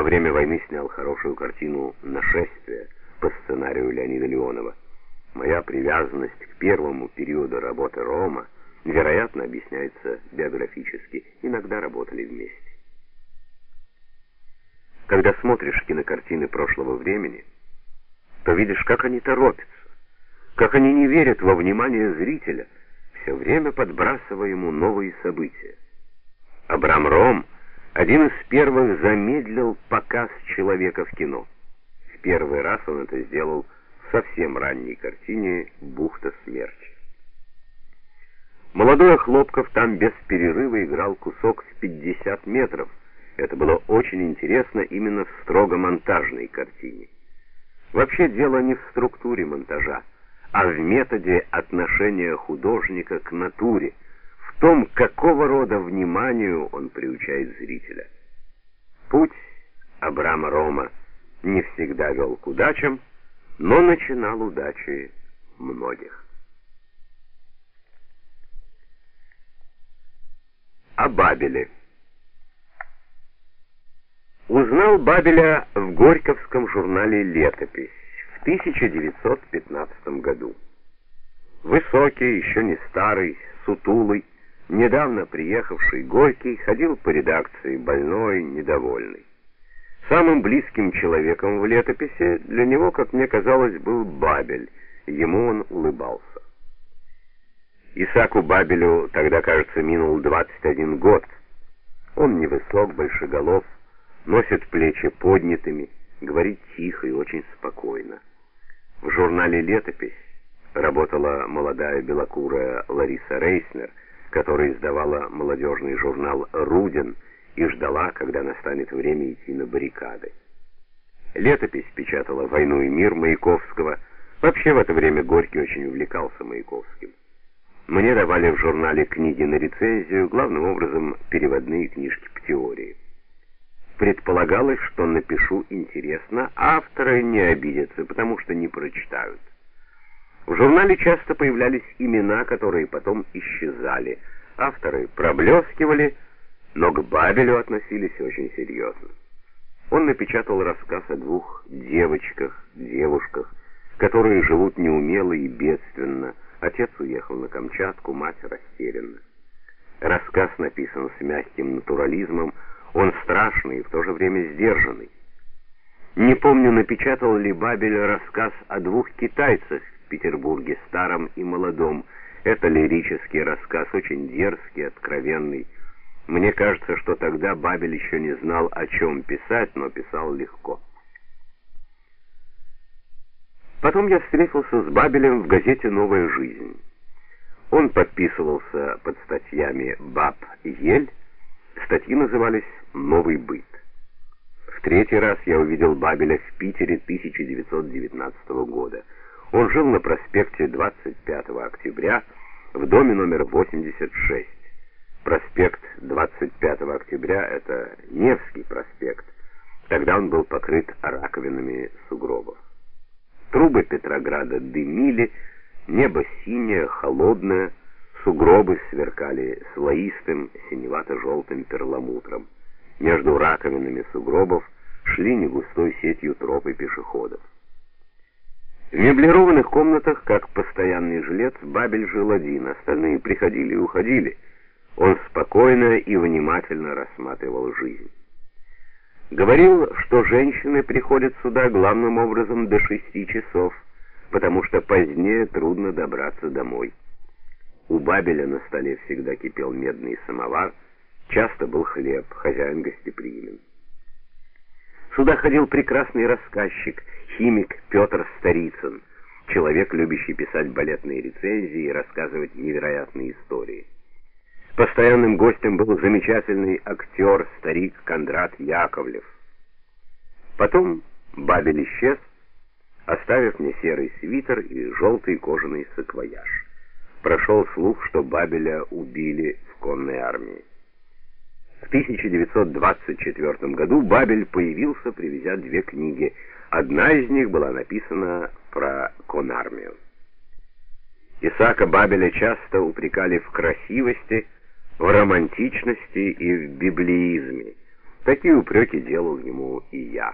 во время войны снял хорошую картину «Нашествие» по сценарию Леонида Леонова. Моя привязанность к первому периоду работы Рома, вероятно, объясняется биографически. Иногда работали вместе. Когда смотришь кинокартины прошлого времени, то видишь, как они торопятся, как они не верят во внимание зрителя, все время подбрасывая ему новые события. Абрам Ром один из первых замедлил показ человека в кино. В первый раз он это сделал в совсем ранней картине «Бухта смерти». Молодой Хлопков там без перерыва играл кусок в 50 метров. Это было очень интересно именно в строго монтажной картине. Вообще дело не в структуре монтажа, а в методе отношения художника к натуре, том, какого рода вниманию он приучает зрителя. Путь Абрама Рома не всегда вел к удачам, но начинал удачи многих. О Бабеле Узнал Бабеля в Горьковском журнале «Летопись» в 1915 году. Высокий, еще не старый, сутулый, недавно приехавший Горький ходил по редакции больной, недовольный. Самым близким человеком в летописи для него, как мне казалось, был Бабель, ему он улыбался. Исаку Бабелю тогда, кажется, минул 21 год. Он невысок, большеголов, носит плечи поднятыми, говорит тихо и очень спокойно. В журнале «Летопись» работала молодая белокурая Лариса Рейснер, которая издавала молодежный журнал «Рудин» и ждала, когда настанет время идти на баррикады. Летопись печатала «Войну и мир» Маяковского. Вообще в это время Горький очень увлекался Маяковским. Мне давали в журнале книги на рецензию, главным образом переводные книжки по теории. Предполагалось, что напишу интересно, а авторы не обидятся, потому что не прочитают. Журнале часто появлялись имена, которые потом исчезали. Авторы проблескивали, но к Бабелю относились очень серьезно. Он напечатал рассказ о двух девочках, девушках, которые живут неумело и бедственно. Отец уехал на Камчатку, мать растеряна. Рассказ написан с мягким натурализмом, он страшный и в то же время сдержанный. Не помню, напечатал ли Бабель рассказ о двух китайцах Петербурге, старом и молодом. Это лирический рассказ, очень дерзкий, откровенный. Мне кажется, что тогда Бабель еще не знал, о чем писать, но писал легко. Потом я встретился с Бабелем в газете «Новая жизнь». Он подписывался под статьями «Баб Ель», Статьи назывались «Новый быт». В третий раз я увидел Бабеля в Питере 1919 года. Он жил на проспекте 25 октября в доме номер 86. Проспект 25 октября — это Невский проспект. Тогда он был покрыт раковинами сугробов. Трубы Петрограда дымили, небо синее, холодное, Сугробы сверкали слоистым синевато-желтым перламутром. Между раковинами сугробов шли негустой сетью тропы пешеходов. В меблированных комнатах, как постоянный жилец, Бабель жил один, остальные приходили и уходили. Он спокойно и внимательно рассматривал жизнь. Говорил, что женщины приходят сюда главным образом до шести часов, потому что позднее трудно добраться домой. У Бабеля на столе всегда кипел медный самовар, часто был хлеб, хозяин гостеприимен. Сюда ходил прекрасный рассказчик, химик Петр Старицын, человек, любящий писать балетные рецензии и рассказывать невероятные истории. Постоянным гостем был замечательный актер, старик Кондрат Яковлев. Потом Бабель исчез, оставив мне серый свитер и желтый кожаный саквояж прошел слух, что Бабеля убили в конной армии. В 1924 году Бабель появился, привезя две книги. Одна из них была написана про конармию. Исаака Бабеля часто упрекали в красивости, в романтичности и в библеизме. Такие упреки делал ему и я.